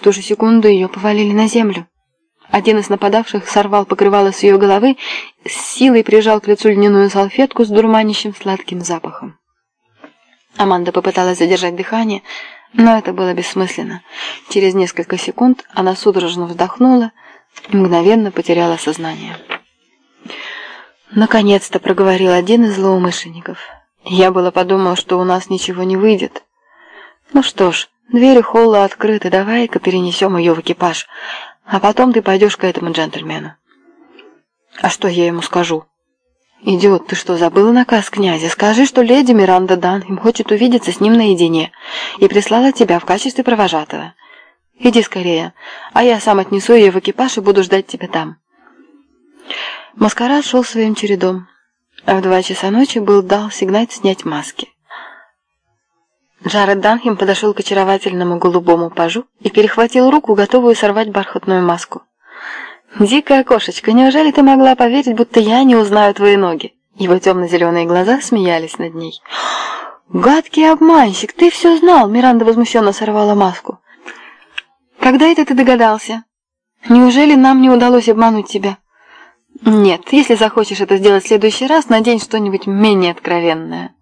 В ту же секунду ее повалили на землю. Один из нападавших сорвал покрывало с ее головы, с силой прижал к лицу льняную салфетку с дурманящим сладким запахом. Аманда попыталась задержать дыхание, но это было бессмысленно. Через несколько секунд она судорожно вздохнула и мгновенно потеряла сознание. Наконец-то проговорил один из злоумышленников. Я было подумал, что у нас ничего не выйдет. Ну что ж, двери холла открыты, давай-ка перенесем ее в экипаж, а потом ты пойдешь к этому джентльмену. А что я ему скажу? «Идиот, ты что, забыла наказ князя? Скажи, что леди Миранда Данхем хочет увидеться с ним наедине и прислала тебя в качестве провожатого. Иди скорее, а я сам отнесу ее в экипаж и буду ждать тебя там». Маскарад шел своим чередом, а в два часа ночи был дал сигнать снять маски. Джаред Данхем подошел к очаровательному голубому пажу и перехватил руку, готовую сорвать бархатную маску. «Дикая кошечка, неужели ты могла поверить, будто я не узнаю твои ноги?» Его темно-зеленые глаза смеялись над ней. «Гадкий обманщик, ты все знал!» Миранда возмущенно сорвала маску. «Когда это ты догадался? Неужели нам не удалось обмануть тебя?» «Нет, если захочешь это сделать в следующий раз, надень что-нибудь менее откровенное».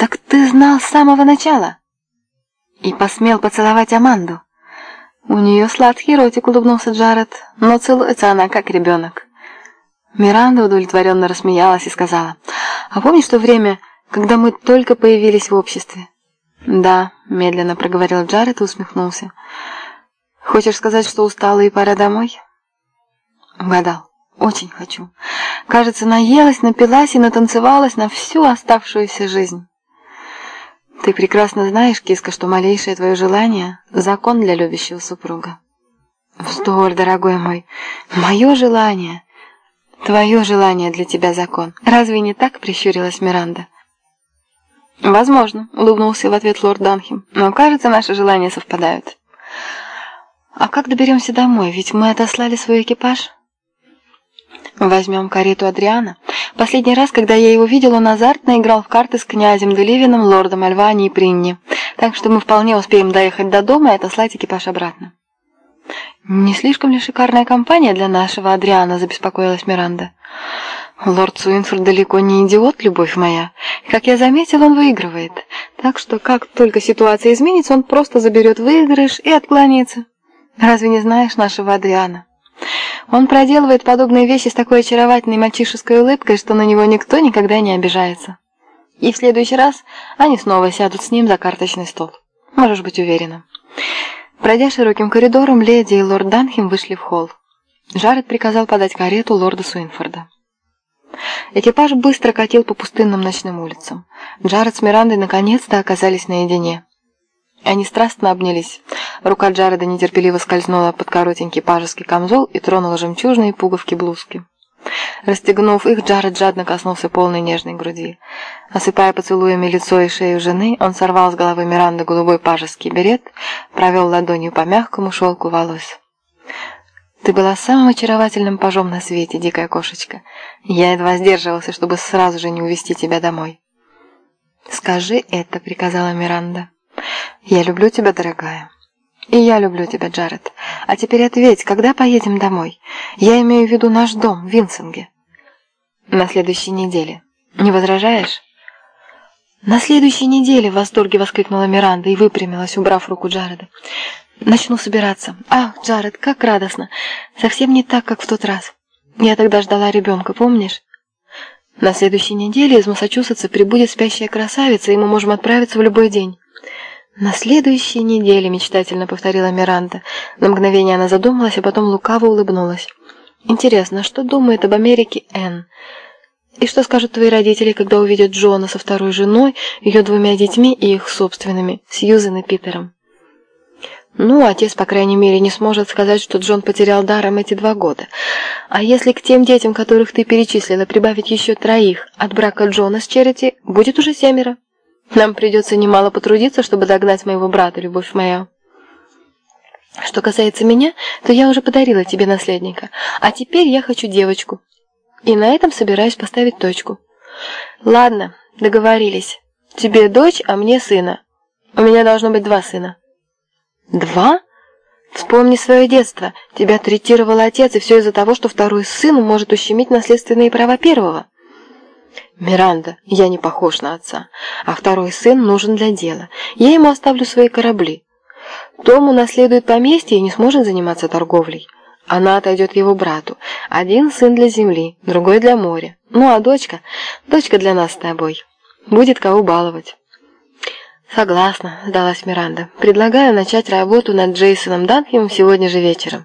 «Так ты знал с самого начала?» «И посмел поцеловать Аманду?» «У нее сладкий ротик», — улыбнулся Джаред, «но целуется она, как ребенок». Миранда удовлетворенно рассмеялась и сказала, «А помнишь то время, когда мы только появились в обществе?» «Да», — медленно проговорил Джаред и усмехнулся. «Хочешь сказать, что устала и пора домой?» «Угадал. Очень хочу. Кажется, наелась, напилась и натанцевалась на всю оставшуюся жизнь». Ты прекрасно знаешь, киска, что малейшее твое желание – закон для любящего супруга. Вздор, дорогой мой. Мое желание. Твое желание для тебя закон. Разве не так, прищурилась Миранда? Возможно, улыбнулся в ответ лорд Данхем. Но, кажется, наши желания совпадают. А как доберемся домой? Ведь мы отослали свой экипаж. Возьмем карету Адриана. Последний раз, когда я его видел, он азартно играл в карты с князем Деливином, лордом Альвани и Принни. Так что мы вполне успеем доехать до дома и отослать экипаж обратно. «Не слишком ли шикарная компания для нашего Адриана?» – забеспокоилась Миранда. «Лорд Суинфорд далеко не идиот, любовь моя. Как я заметил, он выигрывает. Так что, как только ситуация изменится, он просто заберет выигрыш и отклонится. Разве не знаешь нашего Адриана?» Он проделывает подобные вещи с такой очаровательной мальчишеской улыбкой, что на него никто никогда не обижается. И в следующий раз они снова сядут с ним за карточный стол. Можешь быть уверена. Пройдя широким коридором, леди и лорд Данхем вышли в холл. Джаред приказал подать карету лорда Суинфорда. Экипаж быстро катил по пустынным ночным улицам. Джаред с Мирандой наконец-то оказались наедине. Они страстно обнялись. Рука Джареда нетерпеливо скользнула под коротенький пажеский камзол и тронула жемчужные пуговки блузки. Расстегнув их, Джаред жадно коснулся полной нежной груди. Осыпая поцелуями лицо и шею жены, он сорвал с головы Миранды голубой пажеский берет, провел ладонью по мягкому шелку волос. «Ты была самым очаровательным пажом на свете, дикая кошечка. Я едва сдерживался, чтобы сразу же не увести тебя домой». «Скажи это», — приказала Миранда. «Я люблю тебя, дорогая». «И я люблю тебя, Джаред. А теперь ответь, когда поедем домой? Я имею в виду наш дом в Винсинге». «На следующей неделе. Не возражаешь?» «На следующей неделе!» – в восторге воскликнула Миранда и выпрямилась, убрав руку Джареда. «Начну собираться. Ах, Джаред, как радостно! Совсем не так, как в тот раз. Я тогда ждала ребенка, помнишь?» «На следующей неделе из Массачусетса прибудет спящая красавица, и мы можем отправиться в любой день». «На следующей неделе», — мечтательно повторила Миранда. На мгновение она задумалась, а потом лукаво улыбнулась. «Интересно, что думает об Америке Энн? И что скажут твои родители, когда увидят Джона со второй женой, ее двумя детьми и их собственными, Сьюзен и Питером?» Ну, отец, по крайней мере, не сможет сказать, что Джон потерял даром эти два года. А если к тем детям, которых ты перечислила, прибавить еще троих от брака Джона с Черити, будет уже семеро. Нам придется немало потрудиться, чтобы догнать моего брата, любовь моя. Что касается меня, то я уже подарила тебе наследника, а теперь я хочу девочку. И на этом собираюсь поставить точку. Ладно, договорились. Тебе дочь, а мне сына. У меня должно быть два сына. Два? Вспомни свое детство. Тебя третировал отец, и все из-за того, что второй сын может ущемить наследственные права первого. Миранда, я не похож на отца, а второй сын нужен для дела. Я ему оставлю свои корабли. Том унаследует поместье и не сможет заниматься торговлей. Она отойдет его брату. Один сын для земли, другой для моря. Ну а дочка? Дочка для нас с тобой. Будет кого баловать. «Согласна», — сдалась Миранда. «Предлагаю начать работу над Джейсоном Данхемом сегодня же вечером».